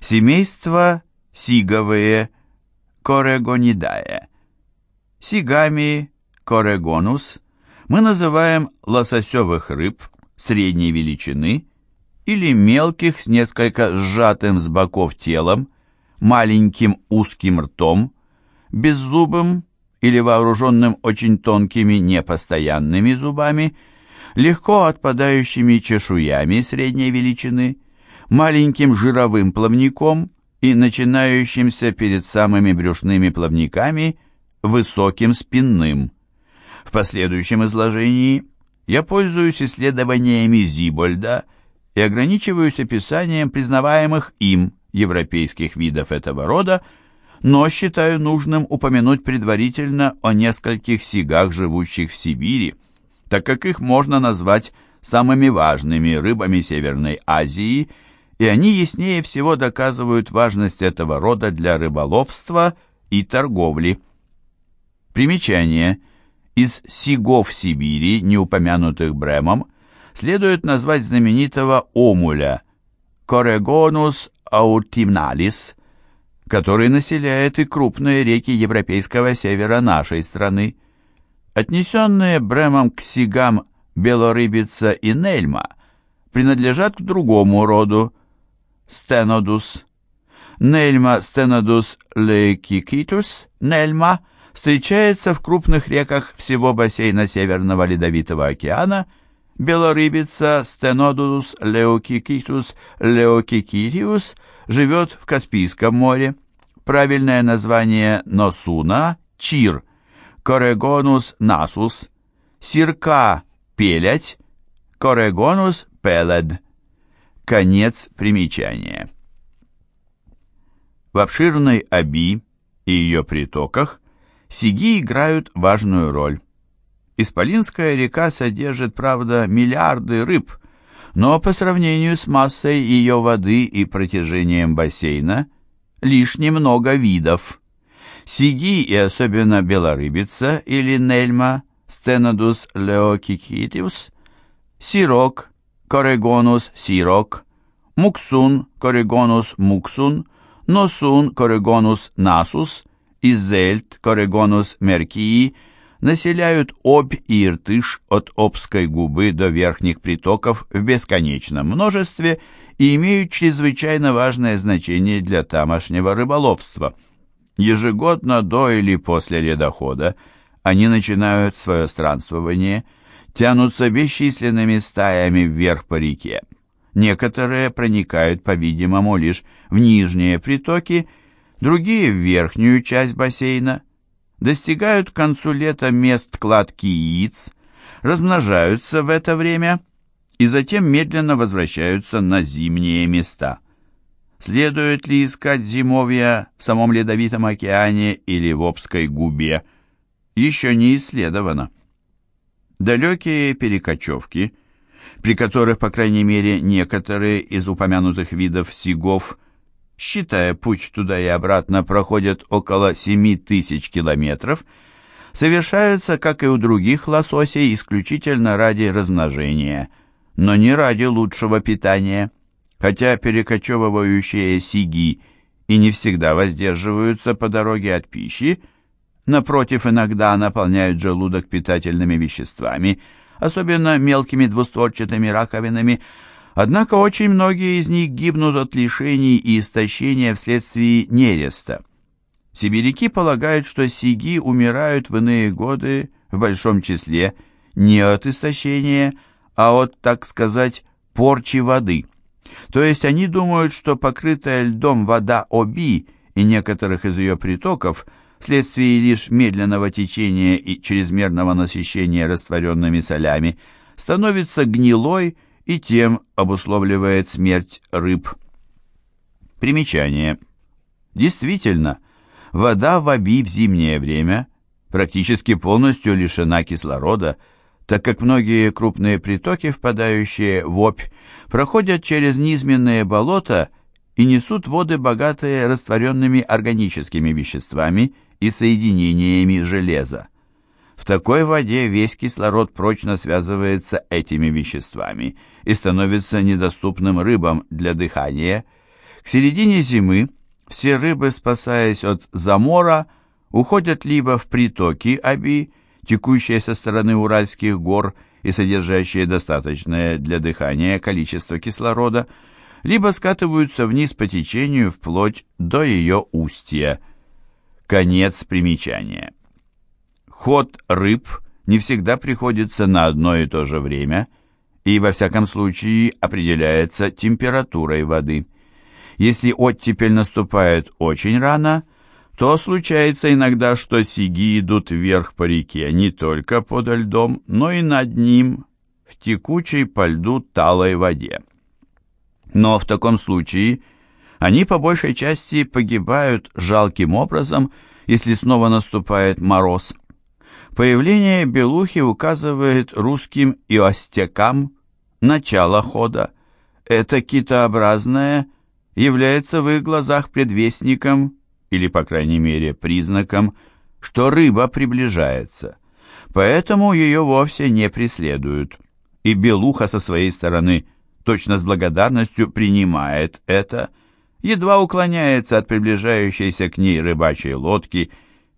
Семейство сиговые Корегонидае. Сигами корегонус мы называем лососевых рыб средней величины или мелких с несколько сжатым с боков телом, маленьким узким ртом, беззубым или вооруженным очень тонкими непостоянными зубами, легко отпадающими чешуями средней величины, маленьким жировым плавником и начинающимся перед самыми брюшными плавниками высоким спинным. В последующем изложении я пользуюсь исследованиями Зибольда и ограничиваюсь описанием признаваемых им европейских видов этого рода, но считаю нужным упомянуть предварительно о нескольких сигах, живущих в Сибири, так как их можно назвать самыми важными рыбами Северной Азии, и они яснее всего доказывают важность этого рода для рыболовства и торговли. Примечание. Из сигов Сибири, не упомянутых Бремом, следует назвать знаменитого омуля Корегонус аутимналис, который населяет и крупные реки европейского севера нашей страны. Отнесенные Бремом к сигам белорыбица и нельма принадлежат к другому роду стенодус. Нельма стенодус лейкикитус, нельма, встречается в крупных реках всего бассейна Северного Ледовитого океана – Белорыбица Стенодус леокикитус леокикитиус живет в Каспийском море. Правильное название носуна – чир, корегонус насус, сирка – пелять, корегонус пелед. Конец примечания. В обширной Аби и ее притоках сиги играют важную роль. Исполинская река содержит, правда, миллиарды рыб, но по сравнению с массой ее воды и протяжением бассейна лишь немного видов. Сиги и особенно белорыбица или нельма Стенодус леокикитиус, сирок Корегонус сирок, муксун Корегонус муксун, носун Корегонус насус, изельт Корегонус меркии – населяют Обь и Иртыш от Обской губы до верхних притоков в бесконечном множестве и имеют чрезвычайно важное значение для тамошнего рыболовства. Ежегодно до или после ледохода они начинают свое странствование, тянутся бесчисленными стаями вверх по реке. Некоторые проникают, по-видимому, лишь в нижние притоки, другие в верхнюю часть бассейна – достигают к концу лета мест кладки яиц, размножаются в это время и затем медленно возвращаются на зимние места. Следует ли искать зимовья в самом Ледовитом океане или в Обской губе, еще не исследовано. Далекие перекочевки, при которых, по крайней мере, некоторые из упомянутых видов сигов – считая путь туда и обратно, проходят около 7 тысяч километров, совершаются, как и у других лососей, исключительно ради размножения, но не ради лучшего питания. Хотя перекочевывающие сиги и не всегда воздерживаются по дороге от пищи, напротив, иногда наполняют желудок питательными веществами, особенно мелкими двустворчатыми раковинами, Однако очень многие из них гибнут от лишений и истощения вследствие нереста. Сибиряки полагают, что сиги умирают в иные годы в большом числе не от истощения, а от, так сказать, порчи воды. То есть они думают, что покрытая льдом вода Оби и некоторых из ее притоков вследствие лишь медленного течения и чрезмерного насыщения растворенными солями становится гнилой, и тем обусловливает смерть рыб. Примечание. Действительно, вода в Аби в зимнее время практически полностью лишена кислорода, так как многие крупные притоки, впадающие в Обь, проходят через низменные болота и несут воды, богатые растворенными органическими веществами и соединениями железа. В такой воде весь кислород прочно связывается этими веществами и становится недоступным рыбам для дыхания. К середине зимы все рыбы, спасаясь от замора, уходят либо в притоки Аби, текущие со стороны Уральских гор и содержащие достаточное для дыхания количество кислорода, либо скатываются вниз по течению вплоть до ее устья. Конец примечания. Ход рыб не всегда приходится на одно и то же время и, во всяком случае, определяется температурой воды. Если оттепель наступает очень рано, то случается иногда, что сиги идут вверх по реке не только под льдом, но и над ним, в текучей по льду талой воде. Но в таком случае они по большей части погибают жалким образом, если снова наступает мороз. Появление белухи указывает русским и остякам начало хода. Это китообразное является в их глазах предвестником или, по крайней мере, признаком, что рыба приближается. Поэтому ее вовсе не преследуют. И белуха со своей стороны – точно с благодарностью принимает это, едва уклоняется от приближающейся к ней рыбачьей лодки,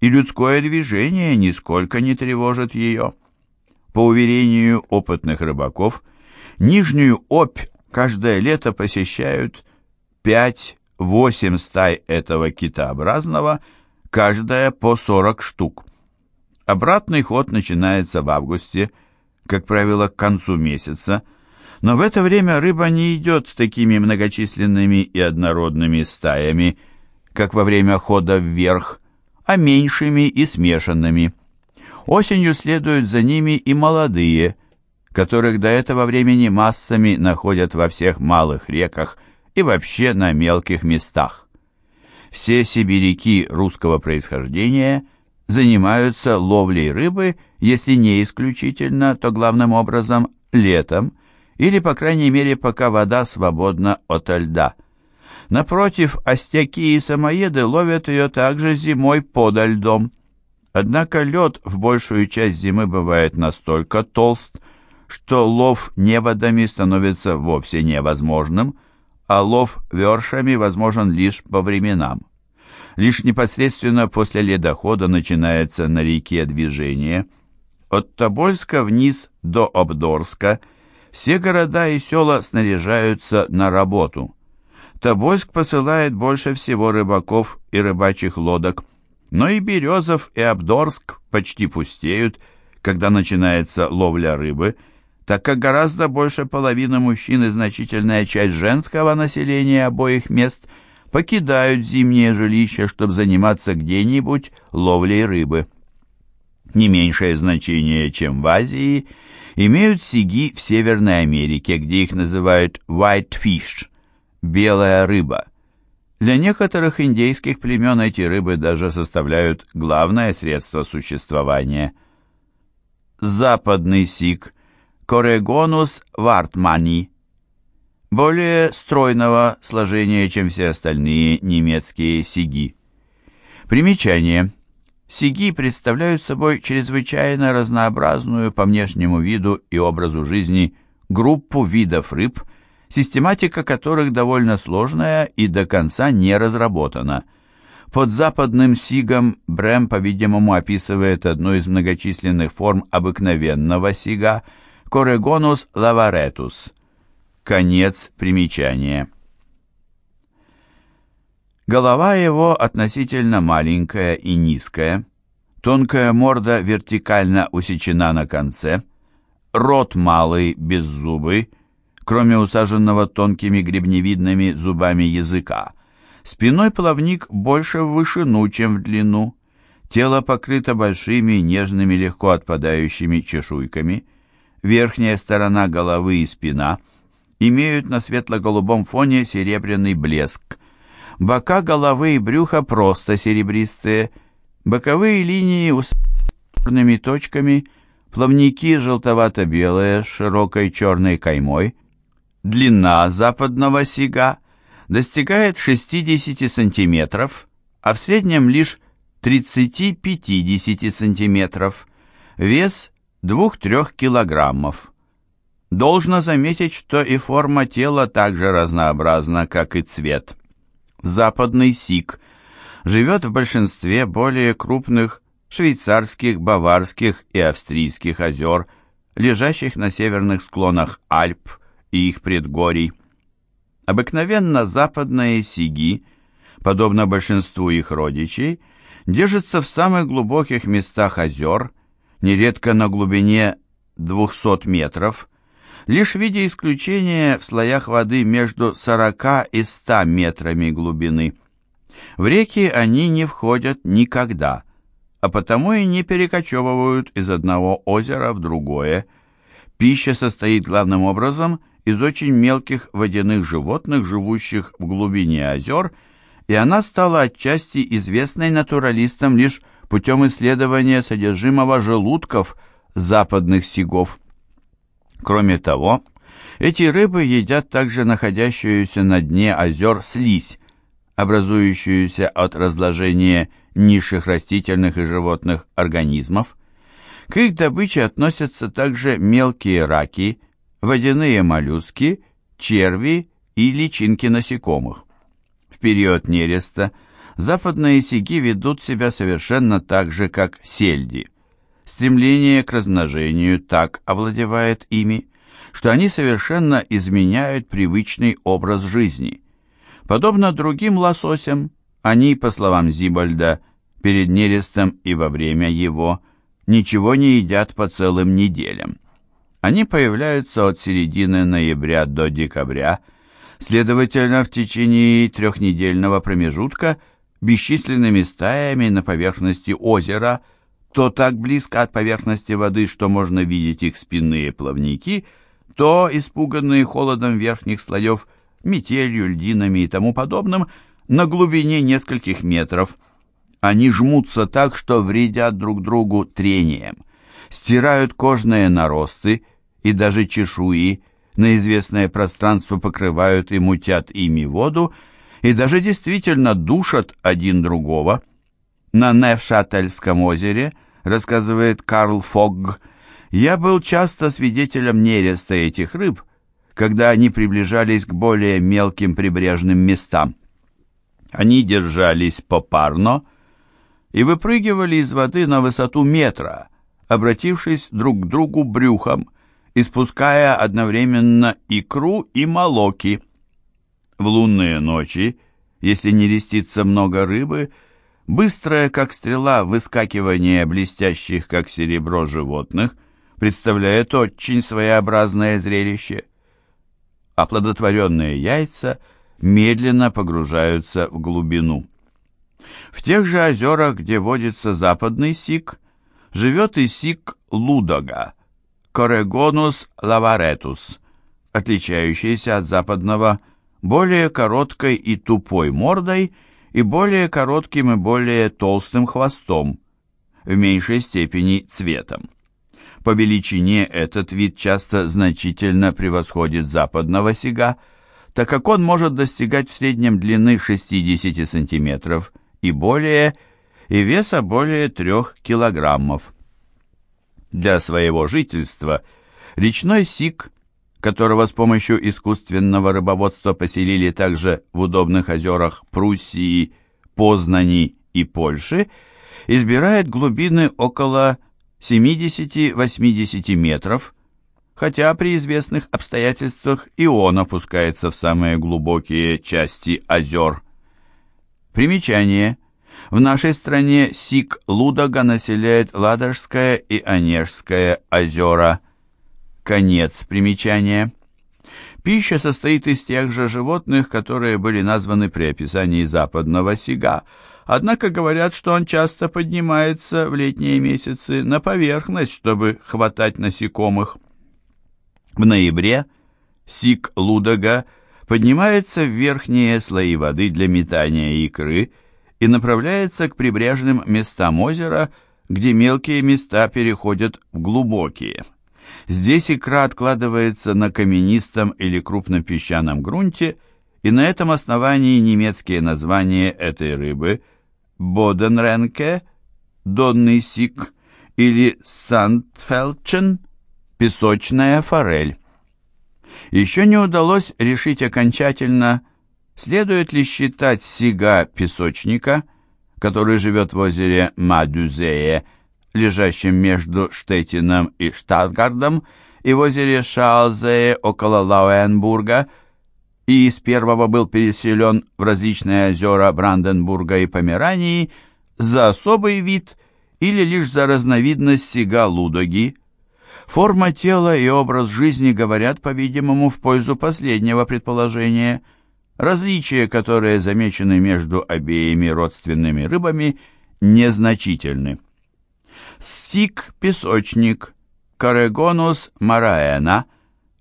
и людское движение нисколько не тревожит ее. По уверению опытных рыбаков, Нижнюю Обь каждое лето посещают 5-8 стай этого китообразного, каждая по 40 штук. Обратный ход начинается в августе, как правило, к концу месяца, но в это время рыба не идет такими многочисленными и однородными стаями, как во время хода вверх, а меньшими и смешанными. Осенью следуют за ними и молодые, которых до этого времени массами находят во всех малых реках и вообще на мелких местах. Все сибиряки русского происхождения занимаются ловлей рыбы, если не исключительно, то главным образом летом, или, по крайней мере, пока вода свободна от льда. Напротив, остяки и самоеды ловят ее также зимой под льдом. Однако лед в большую часть зимы бывает настолько толст, что лов неводами становится вовсе невозможным, а лов вершами возможен лишь по временам. Лишь непосредственно после ледохода начинается на реке движение. От Тобольска вниз до Обдорска – все города и села снаряжаются на работу. Тобольск посылает больше всего рыбаков и рыбачьих лодок, но и Березов и Абдорск почти пустеют, когда начинается ловля рыбы, так как гораздо больше половины мужчин и значительная часть женского населения обоих мест покидают зимнее жилище, чтобы заниматься где-нибудь ловлей рыбы. Не меньшее значение, чем в Азии – имеют сиги в Северной Америке, где их называют white fish – белая рыба. Для некоторых индейских племен эти рыбы даже составляют главное средство существования. Западный сиг – Корегонус вартмани – более стройного сложения, чем все остальные немецкие сиги. Примечание – Сиги представляют собой чрезвычайно разнообразную по внешнему виду и образу жизни группу видов рыб, систематика которых довольно сложная и до конца не разработана. Под западным сигом Брэм, по-видимому, описывает одну из многочисленных форм обыкновенного сига – Корегонус лаваретус. Конец примечания. Голова его относительно маленькая и низкая, тонкая морда вертикально усечена на конце, рот малый, беззубый, кроме усаженного тонкими гребневидными зубами языка. Спиной плавник больше в вышину, чем в длину. Тело покрыто большими, нежными, легко отпадающими чешуйками. Верхняя сторона головы и спина имеют на светло-голубом фоне серебряный блеск – Бока головы и брюха просто серебристые, боковые линии усыпанными точками, плавники желтовато-белые с широкой черной каймой. Длина западного сига достигает 60 сантиметров, а в среднем лишь 30-50 сантиметров. Вес 2-3 килограммов. Должно заметить, что и форма тела так же разнообразна, как и цвет. Западный сик, живет в большинстве более крупных швейцарских, баварских и австрийских озер, лежащих на северных склонах Альп и их предгорий. Обыкновенно западные сиги, подобно большинству их родичей, держатся в самых глубоких местах озер, нередко на глубине 200 метров, лишь в виде исключения в слоях воды между 40 и 100 метрами глубины. В реки они не входят никогда, а потому и не перекочевывают из одного озера в другое. Пища состоит главным образом из очень мелких водяных животных, живущих в глубине озер, и она стала отчасти известной натуралистам лишь путем исследования содержимого желудков западных сигов. Кроме того, эти рыбы едят также находящуюся на дне озер слизь, образующуюся от разложения низших растительных и животных организмов. К их добыче относятся также мелкие раки, водяные моллюски, черви и личинки насекомых. В период нереста западные сиги ведут себя совершенно так же, как сельди. Стремление к размножению так овладевает ими, что они совершенно изменяют привычный образ жизни. Подобно другим лососям, они, по словам Зибальда, перед нерестом и во время его ничего не едят по целым неделям. Они появляются от середины ноября до декабря, следовательно, в течение трехнедельного промежутка бесчисленными стаями на поверхности озера – то так близко от поверхности воды, что можно видеть их спинные плавники, то, испуганные холодом верхних слоев, метелью, льдинами и тому подобным, на глубине нескольких метров. Они жмутся так, что вредят друг другу трением, стирают кожные наросты и даже чешуи, на известное пространство покрывают и мутят ими воду, и даже действительно душат один другого. На Невшательском озере – рассказывает Карл Фогг, я был часто свидетелем нереста этих рыб, когда они приближались к более мелким прибрежным местам. Они держались попарно и выпрыгивали из воды на высоту метра, обратившись друг к другу брюхом, испуская одновременно икру и молоки. В лунные ночи, если не рестится много рыбы, Быстрое, как стрела, выскакивание блестящих, как серебро, животных представляет очень своеобразное зрелище. Оплодотворенные яйца медленно погружаются в глубину. В тех же озерах, где водится западный сик, живет и сик лудога, Корегонус лаваретус, отличающийся от западного более короткой и тупой мордой и более коротким и более толстым хвостом, в меньшей степени цветом. По величине этот вид часто значительно превосходит западного сига, так как он может достигать в среднем длины 60 сантиметров и более, и веса более 3 килограммов. Для своего жительства речной сик которого с помощью искусственного рыбоводства поселили также в удобных озерах Пруссии, Познани и Польши, избирает глубины около 70-80 метров, хотя при известных обстоятельствах и он опускается в самые глубокие части озер. Примечание. В нашей стране Сик Лудога населяет Ладожское и Онежское озера – Конец примечания. Пища состоит из тех же животных, которые были названы при описании западного сига, однако говорят, что он часто поднимается в летние месяцы на поверхность, чтобы хватать насекомых. В ноябре сик лудога поднимается в верхние слои воды для метания икры и направляется к прибрежным местам озера, где мелкие места переходят в глубокие. Здесь икра откладывается на каменистом или крупном песчаном грунте, и на этом основании немецкие названия этой рыбы Боденренке, Донный сик или Сандфелчен, песочная форель. Еще не удалось решить окончательно, Следует ли считать сига-песочника, который живет в озере Мадюзее, лежащем между Штеттином и Штатгардом, и в озере Шаалзее около Лауенбурга, и из первого был переселен в различные озера Бранденбурга и Померании за особый вид или лишь за разновидность сига-лудоги. Форма тела и образ жизни говорят, по-видимому, в пользу последнего предположения – Различия, которые замечены между обеими родственными рыбами, незначительны. Сик-песочник Карегонус мараэна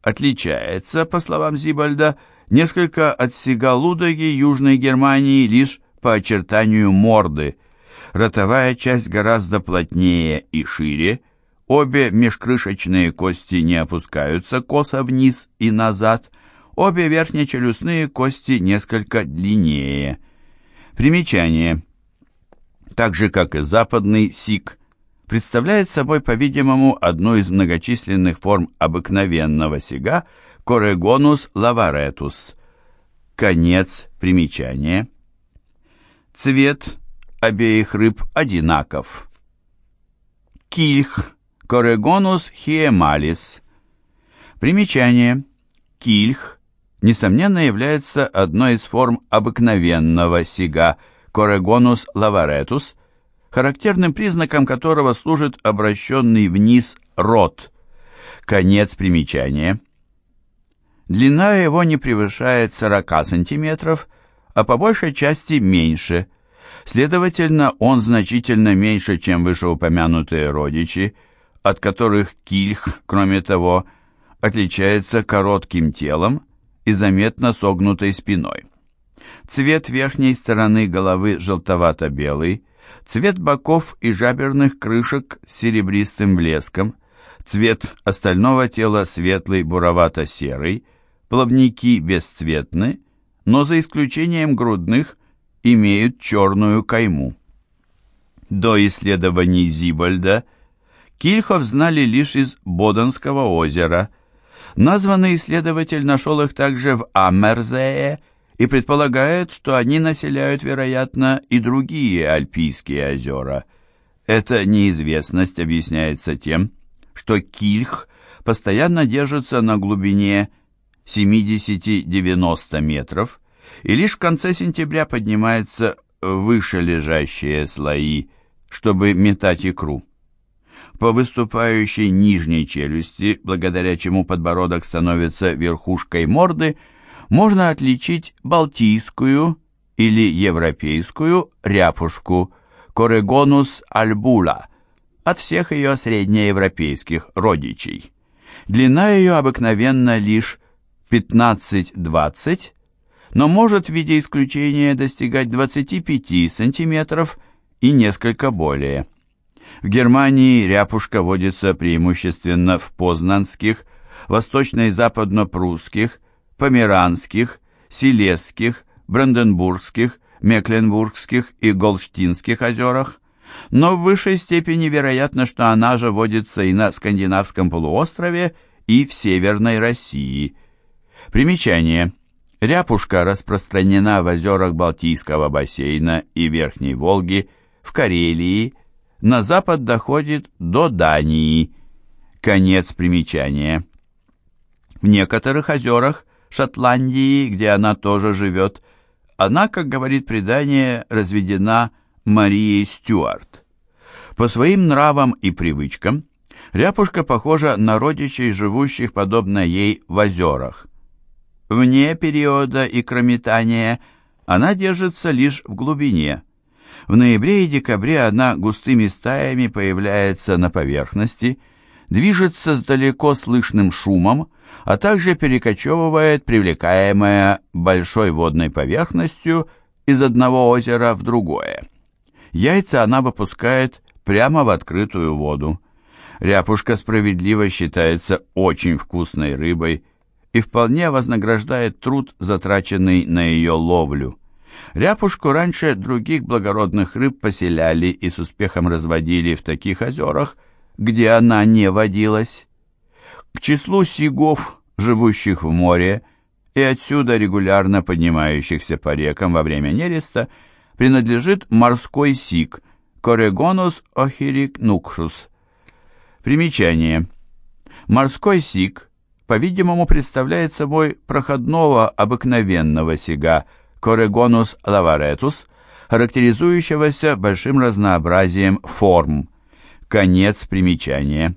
отличается, по словам Зибальда, несколько от сигалудоги Южной Германии лишь по очертанию морды. Ротовая часть гораздо плотнее и шире, обе межкрышечные кости не опускаются косо вниз и назад – Обе верхние челюстные кости несколько длиннее. Примечание. Так же, как и западный сик, представляет собой, по-видимому, одну из многочисленных форм обыкновенного сига Корегонус лаваретус. Конец примечания. Цвет обеих рыб одинаков. Кильх Корегонус хиемалис. Примечание. Кильх несомненно, является одной из форм обыкновенного сига Corregonus lavaretus, характерным признаком которого служит обращенный вниз рот. Конец примечания. Длина его не превышает 40 см, а по большей части меньше. Следовательно, он значительно меньше, чем вышеупомянутые родичи, от которых кильх, кроме того, отличается коротким телом, и заметно согнутой спиной. Цвет верхней стороны головы желтовато-белый, цвет боков и жаберных крышек с серебристым блеском, цвет остального тела светлый буровато-серый, плавники бесцветны, но за исключением грудных имеют черную кайму. До исследований Зибальда Кильхов знали лишь из Боденского озера – Названный исследователь нашел их также в Аммерзее и предполагает, что они населяют, вероятно, и другие Альпийские озера. Эта неизвестность объясняется тем, что кильх постоянно держится на глубине 70-90 метров и лишь в конце сентября поднимается выше лежащие слои, чтобы метать икру по выступающей нижней челюсти, благодаря чему подбородок становится верхушкой морды, можно отличить балтийскую или европейскую ряпушку Корегонус альбула от всех ее среднеевропейских родичей. Длина ее обыкновенно лишь 15-20, но может в виде исключения достигать 25 сантиметров и несколько более. В Германии ряпушка водится преимущественно в познанских, восточно- и западно-прусских, померанских, силезских, бранденбургских, мекленбургских и голштинских озерах, но в высшей степени вероятно, что она же водится и на Скандинавском полуострове, и в Северной России. Примечание. Ряпушка распространена в озерах Балтийского бассейна и Верхней Волги, в Карелии, на запад доходит до Дании. Конец примечания. В некоторых озерах Шотландии, где она тоже живет, она, как говорит предание, разведена Марией Стюарт. По своим нравам и привычкам ряпушка похожа на родичей, живущих подобно ей в озерах. Вне периода икрометания она держится лишь в глубине – в ноябре и декабре она густыми стаями появляется на поверхности, движется с далеко слышным шумом, а также перекочевывает, привлекаемая большой водной поверхностью из одного озера в другое. Яйца она выпускает прямо в открытую воду. Ряпушка справедливо считается очень вкусной рыбой и вполне вознаграждает труд, затраченный на ее ловлю. Ряпушку раньше других благородных рыб поселяли и с успехом разводили в таких озерах, где она не водилась. К числу сигов, живущих в море, и отсюда регулярно поднимающихся по рекам во время нереста, принадлежит морской сик Корегонус охирикнукшус. Примечание. Морской сик, по-видимому, представляет собой проходного обыкновенного сига Корегонус лаваретус, характеризующегося большим разнообразием форм. Конец примечания.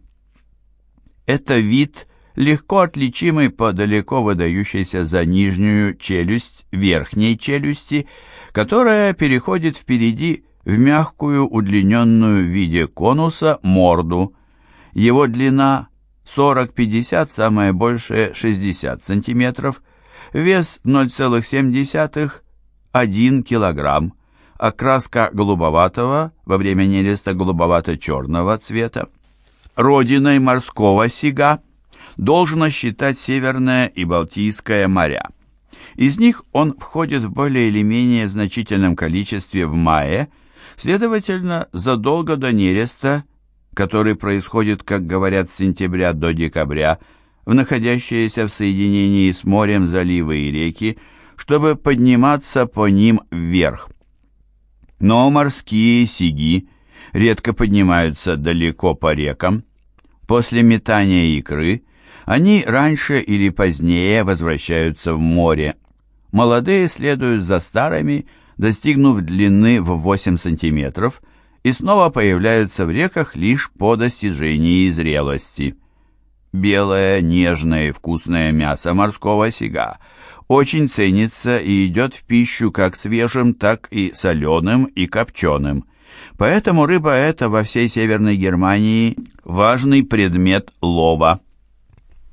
Это вид, легко отличимый по далеко выдающейся за нижнюю челюсть верхней челюсти, которая переходит впереди в мягкую удлиненную в виде конуса морду. Его длина 40-50, самое большее 60 см, вес 0,7-1 кг, окраска голубоватого, во время нереста голубовато-черного цвета. Родиной морского сига должно считать Северное и Балтийское моря. Из них он входит в более или менее значительном количестве в мае, следовательно, задолго до нереста, который происходит, как говорят, с сентября до декабря, в находящиеся в соединении с морем заливы и реки, чтобы подниматься по ним вверх. Но морские сиги редко поднимаются далеко по рекам. После метания икры они раньше или позднее возвращаются в море. Молодые следуют за старыми, достигнув длины в 8 сантиметров, и снова появляются в реках лишь по достижении зрелости. Белое, нежное и вкусное мясо морского сига очень ценится и идет в пищу как свежим, так и соленым и копченым. Поэтому рыба эта во всей Северной Германии важный предмет лова.